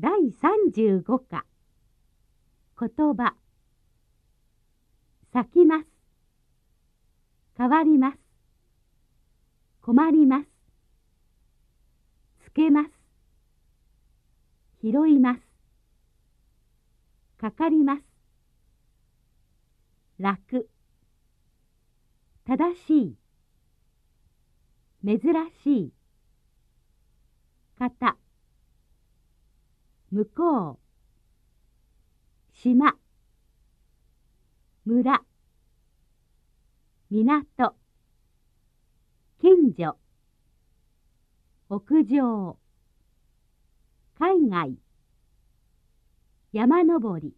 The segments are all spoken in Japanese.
第35課。言葉。咲きます。変わります。困ります。つけます。拾います。かかります。楽。正しい。珍しい。方向こう。島。村。港。近所。屋上。海外。山登り。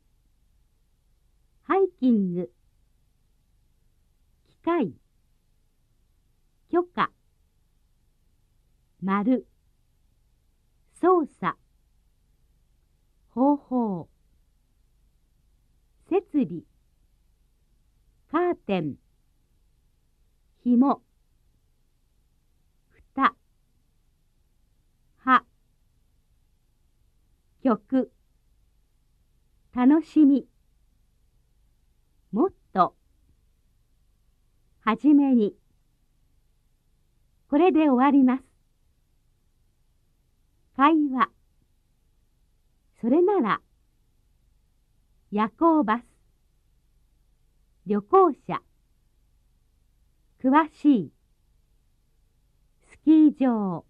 ハイキング。機械。許可。丸。操作。方法。設備。カーテン。紐。蓋。葉。曲。楽しみ。もっと。はじめに。これで終わります。会話。それなら夜行バス旅行者詳しいスキー場。